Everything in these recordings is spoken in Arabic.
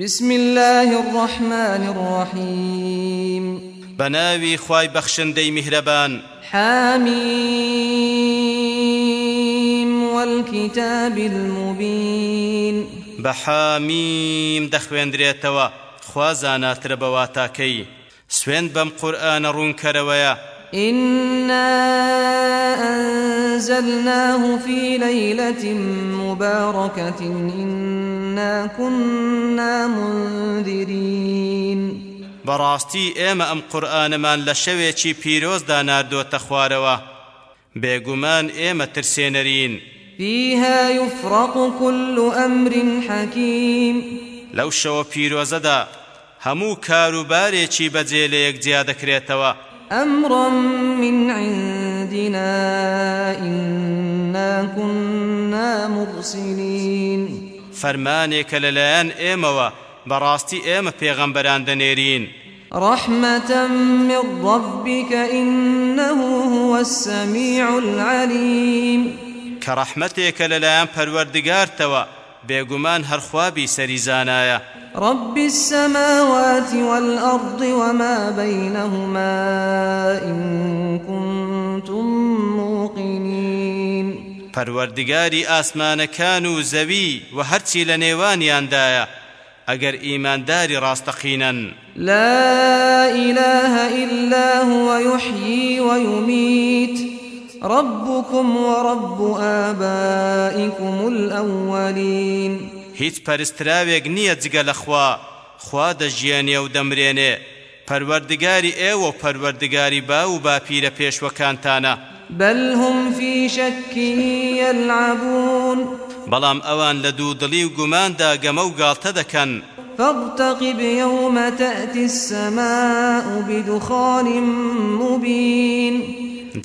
بسم الله الرحمن الرحيم. بناوي خواي بخشندي مهربان حاميم والكتاب المبين بحاميم دەخوێندرێتەوە خوا زاناترە بەواتاکەی سوێن بەم قورآنە ڕوونکەرەوەیە. إنا أنزلناه في ليلة مباركة إنا كنا منذرين. بەڕاستی ئێمە ئەم قورآنەمان لە شەوێکی پیرۆزدا ناردۆتە خوارەوە بێگومان ئێمە ترسێنەرین فيها يفرق كل أمر حكيم. لەو شەوە پیرۆزەدا هەموو کاروبارێکی بەجێ لە یەکجیا دەکرێتەوە أمرا من عندنا إنا كنا مرسلين. فەرمانێکە لەلایەن ئێمەوە بەڕاستی ئێمە پێغەمبەران دەنێرین. رحمة من ربك إنه هو السميع العليم. کە ڕەحمەتێکە لەلایەن پەروەردگارتەوە بێگومان هەرخوابی سەریزانایە. رب السماوات والأرض وما بينهما إن كنتم موقنين. پەروەردگاری ئاسمانەکان و زەوی و هەرچی لە نێوانیاندایە ئەگەر ئیمانداری ڕاستەقینەن. لا إله إلا هو يحيي ويميت. ربكم ورب آبائكم الأولين. هیچ پەرستراوێک نییە جگە لە خوا خوا دەژیانێ و دەمرێنێ. پەروەردگاری ئێوە و پەروەردگاری با و باپیرە پێشوەکانتانە. بل هم في شك يلعبون بەڵام ئەوان لە دوودڵی و گوماندا گەمە و گاڵتە دەکەن فارتقب يوم تأتي السماء بدخان مبين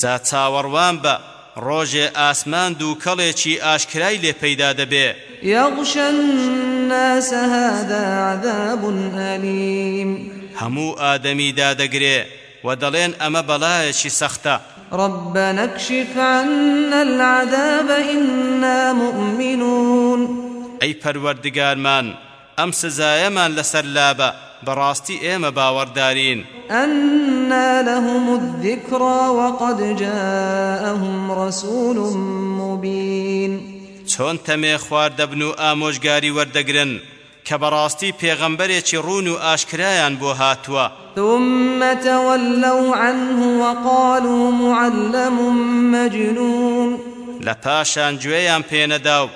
جا چاوەڕوان بە ڕۆژێ ئاسمان دووکەڵێکی ئاشکرای لێ پەیدا دەبێ يغشى الناس هذا عذاب أليم هەموو ئادەمی دادەگرێ و دەڵێن ئەمە بەڵایەکی سەختە ربنا اكشف عنا العذاب إنا مؤمنون. ئەی پەروەردگارمان ئەم سزایەمان لەسەر لابە بەڕاستی ئێمە باوەڕدارین أنا لهم الذكرى وقد جاءهم رسول مبين چۆن تەمێ خواردەبن و ئامۆژگاری وەردەگرن کە بەڕاستی پێغەمبەرێکی ڕون و ئاشکرایان بۆ هاتووە. ثم تولوا عنه وقالوا معلم مجنون. لە پاشان گوێیان پێنەدا و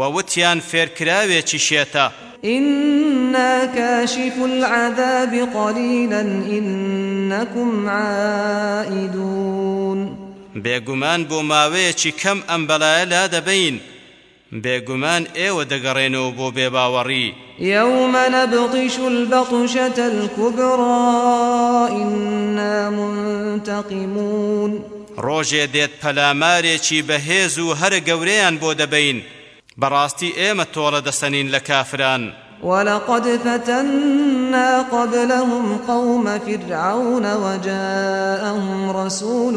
وەوتیان فێرکراوێکی شێتە إنا كاشف العذاب قليلا إنكم عائدون. بێگومان بۆ ماوەیەکی کەم ئەم بەلایە لا دەبین. بێگومان ئێوە دەگەڕێنەوە بۆ بێباوەڕی. يوم نبطش البطشة الكبرى إنا منتقمون. ڕۆژێ دێت پەلامارێکی بەهێز و هەرە گەورەیان بۆ دەبین. بەڕاستی ئێمە تۆڵە دەسەنین لە کافران. ولقد فتنا قبلهم قوم فرعون وجاءهم رسول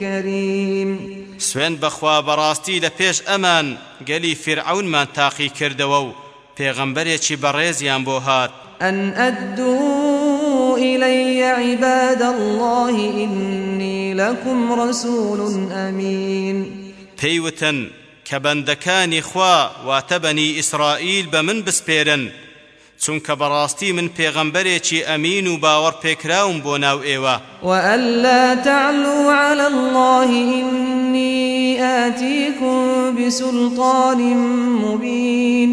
كريم. سوێن بەخوا بەڕاستی لە پێش ئەمان گەلی فرعونمان تاقی کردەوە و پێغەمبەرێکی بەڕێزیان بۆ هات. أن أدوا إلي عباد الله إني لكم رسول أمين. پێیوتن کە بەندەکانی خوا واتە بەنی ئیسرائیل بە من بسپێرن. چونکە بەڕاستی من پێغەمبەرێکی ئەمین و باوەڕ پێکراوم بۆ ناو ئێوە. وألا تعلوا على الله إني آتيكم بسلطان مبين.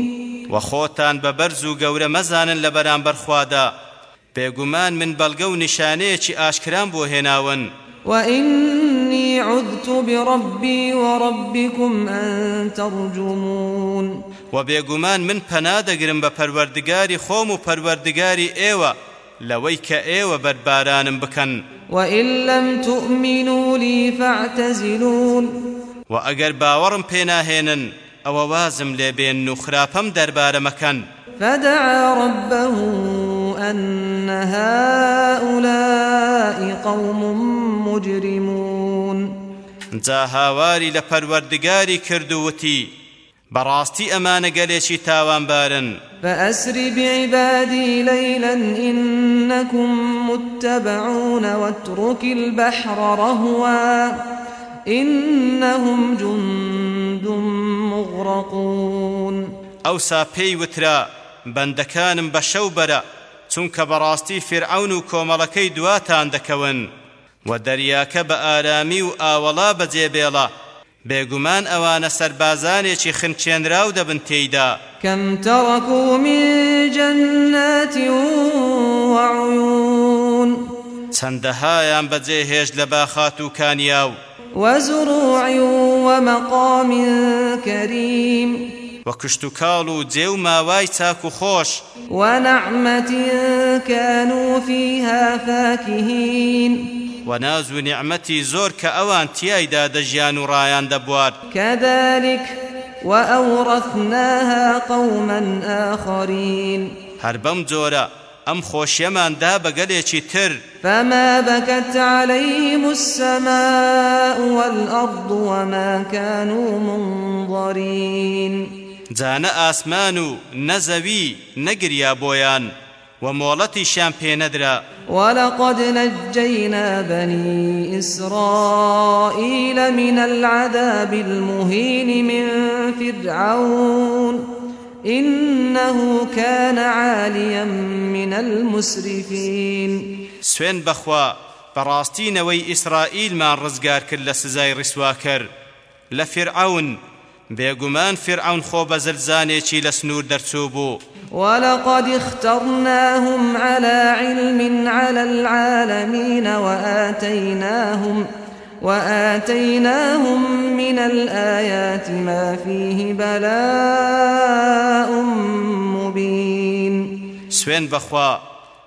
وەخۆتان بە بەرز و گەورە مەزانن لە بەرامبەر خوادا بێگومان من بەڵگە و نیشانەیەکی ئاشکران بۆ هێناون. وإني عذت بربي وربكم أن ترجمون. و بێگومان من پەنا دەگرم بە پەروەردگاری خۆم و پەروەردگاری ئێوە لەوەی کە ئێوە بەربارانم بکەن. وإن لم تؤمنوا لي فاعتزلون. و ئەگەر باوەڕم پێناهێنن ئەوە وازم لێبێن و خراپەم دەربارە مەکەن. فدعا ربه أن هؤلاء قوم مجرمون. جا هاواری لە پەروەردگاری کرد و وتی بەڕاستی ئەمانە گەلێکی تاوانبارن فأسر بعبادي ليلا إنكم متبعون واترك البحر رهوا. إنهم جند مغرقون. ئەوسا پێی وترا شەو بەرە چونکە بەڕاستی فرعون و کۆمەڵەکەی دواتان دەکەون. و دەریاکە بە ئارامی و ئاوەڵا بەجێبێڵە بێگومان ئەوانە سەربازانێکی خنچێنراو دەبن تێیدا. کەم تەڕەکو من جەنەتی وعیون. چەندەهایان بەجێ هێش لە باخات و کانیاو. وەزوڕوعی وەمەقامی کەریم. و کشت و کاڵ و جێ و ماوای چاک و خۆش. وەنەعمەتی کانوا فیها فاکهین. وناز نعمتي زور كأوان تيايدا دجيان رايان دبوار. كذلك وأورثناها قوما آخرين. هربم جورا ئەم خۆشیەماندا بەگەلێکی تر. فما بكت عليهم السماء والأرض وما كانوا منظرين. جانە ئاسمان و نەزەوی نەگریا بۆیان ومولتي شامبين ندرا ولقد نجينا بني إسرائيل من العذاب المهين من فرعون إنه كان عاليا من المسرفين سوين بخوا براستين وي إسرائيل ما رزقار كل سزاي رسواكر لفرعون بێگومان فرعون خۆ بە زلزانێکی لە سنوور دەرچوو ولقد اخترناهم على علم على العالمين وآتيناهم وآتيناهم من الآيات ما فيه بلاء مبين. سوين بخوا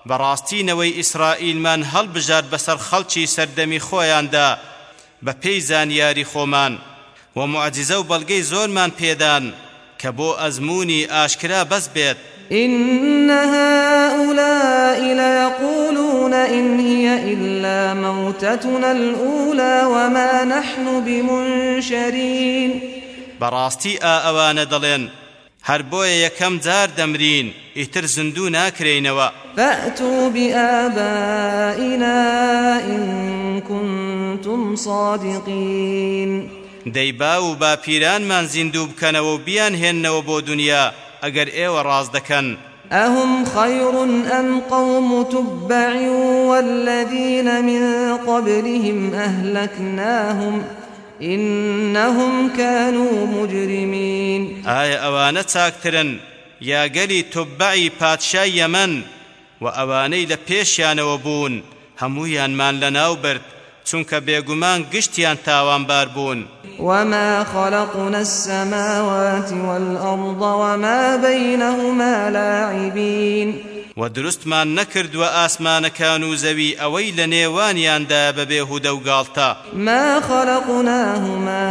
براستينوي إسرائيل من هل بجار بسر خلچي سردمي خوياندا خومان ومعجزة وبلغي زورمان پيدان كبو أزموني آشكرا بس بيت إن هؤلاء ليقولون إن هي إلا موتتنا الأولى وما نحن بمنشرين. براستي آوان دلين هەر بۆیە یەکەم جار دەمرین ئیتر زندوو ناکرێنەوە فأتوا بآبائنا إن كنتم صادقين. دەیبا و باپیرانمان زیندوو بکەنەوە و بیان هێننەوە بۆ دنیا ئەگەر ئێوە ڕاز دەکەن. أهم خير أم قوم تبع والذين من قبلهم أهلكناهم إنهم كانوا مجرمين. آية أوانة تاكترن يا قلي تبعي باتشا يمن وأواني لبيشيان وبون همويان مان لناو برد چونکە بێگومان گشتیان تاوانبار بوون. وما خلقنا السماوات والأرض وما بينهما لاعبين. ودرستمان نكرد وآسمان كانوا زوي أوي لنيوانيان دا ببيهود وقالتا ما خلقناهما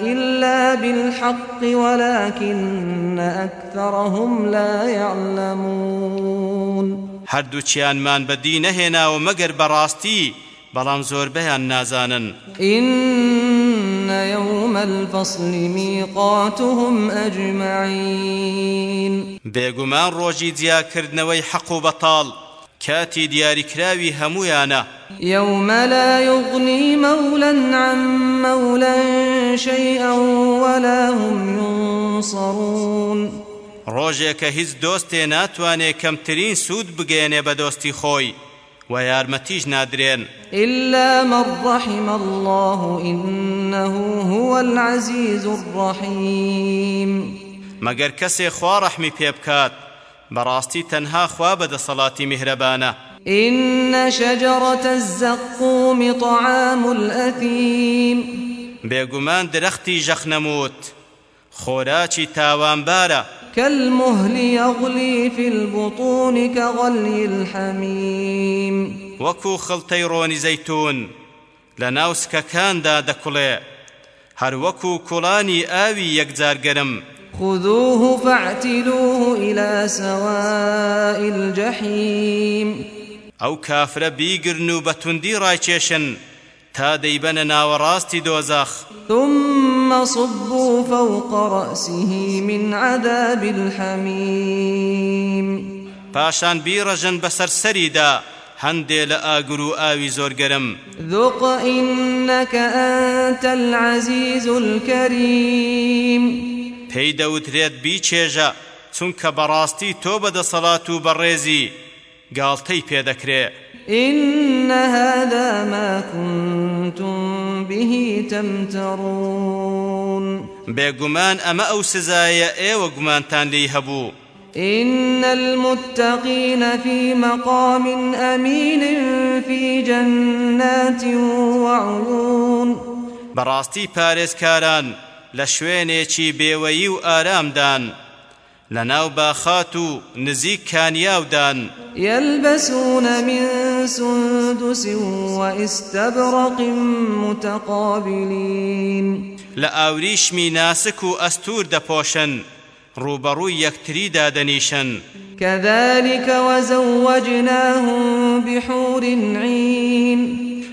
إلا بالحق ولكن أكثرهم لا يعلمون. من بدي نهنا ومگر براستي بەڵام زۆربەیان نازانن إن يوم الفصل ميقاتهم أجمعين ڕۆژی دیاکردنەوەی حەق و بەتاڵ كاتي دياري كراوي همويانا يوم لا يغني مولا عن مولا شيئا ولا هم ينصرون ڕۆژێکە هیچ دۆستێ ناتوانێ کەمترین سوود بگەێنێ بە دۆستی خۆی ويارمتيج نادرين. إلا من رحم الله إنه هو العزيز الرحيم. مگر كسي خوا رحمي بيبكات براستي تنها خوا بدا صلاة مهربانة إن شجرة الزقوم طعام الأثيم. بيقمان درختي جخنموت خوراتي تاوان بارا كالمهل يغلي في البطون كغلي الحميم. وكو خلطي زيتون لناوسك كان دا دكولي هر وكو كولاني آوي يكزار قرم. خذوه فاعتلوه إلى سواء الجحيم. ئەو کافرە بیگرن و بە توندی ڕایکێشن تا دەیبەنە ناوەڕاستی دۆزەخ ثم صبوا فوق رأسه من عذاب الحميم. پاشان بیڕەژن بەسەر سەریدا هەندێ لە ئاگر و ئاوی زۆر گەرم. ذق إنك أنت العزيز الكريم. پێی دەوترێت بیچێژە چونکە بەڕاستی تۆ بەدەسەڵات و بەڕێزی. گاڵتەی پێدەکرێ إن هذا ما كنتم به تمترون. بێگومان ئەمە ئەو سزایە ئێوە گومانتان لی هەبوو إن المتقين في مقام أمين في جنات وعيون. بەڕاستی پارێزکاران لە شوێنێکی بێوەیی و ئارامدان لە ناو باخات و نزیک کانیاودان يلبسون من سندس واستبرق متقابلين. لە ئاوریشمی ناسک و ئەستور دەپۆشن ڕوبەڕووی یەکتریدا دەنیشن كذلك وزوجناهم بحور عين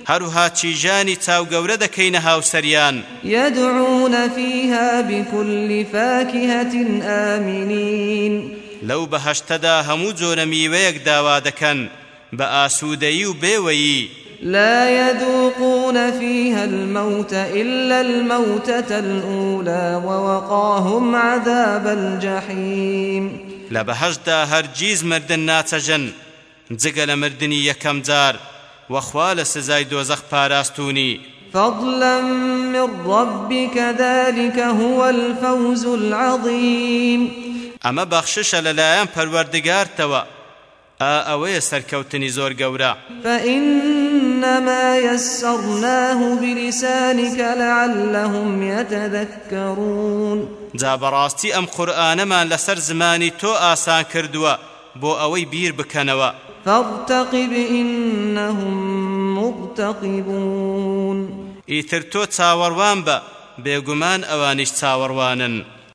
هەروها چیژانی چاوگەورە دەکەینە هاوسەریان. يدعون فيها بكل فاكهة آمنين. لەو بەهەشتەدا هەموو جۆرە میوەیەک داوا دەکەن بە ئاسوودەیی و بێوەیی. لا يذوقون فيها الموت إلا الموتة الأولى ووقاهم عذاب الجحيم. لە بەهەشدا هەرگیز مردن جگە لە مردنی یەکەم جار. وەخوا لە سزای دۆزەخ پاراستونی. فضلا من ربك ذلك هو الفوز العظيم. ئەمە بەخششە لەلایەن پەروەردگارتەوە ئا ئەوەیە سەرکەوتنی زۆر گەورە. فإنما يسرناه بلسانك لعلهم يتذكرون. جا بەڕاستی ئەم قورئانەمان لەسەر زمانی تۆ ئاسان کردووە بۆ ئەوەی بیر بکەنەوە. فارتقب إنهم مرتقبون. ئیتر تۆ چاوەڕوان بە بێگومان ئەوانیش چاوەڕوانن.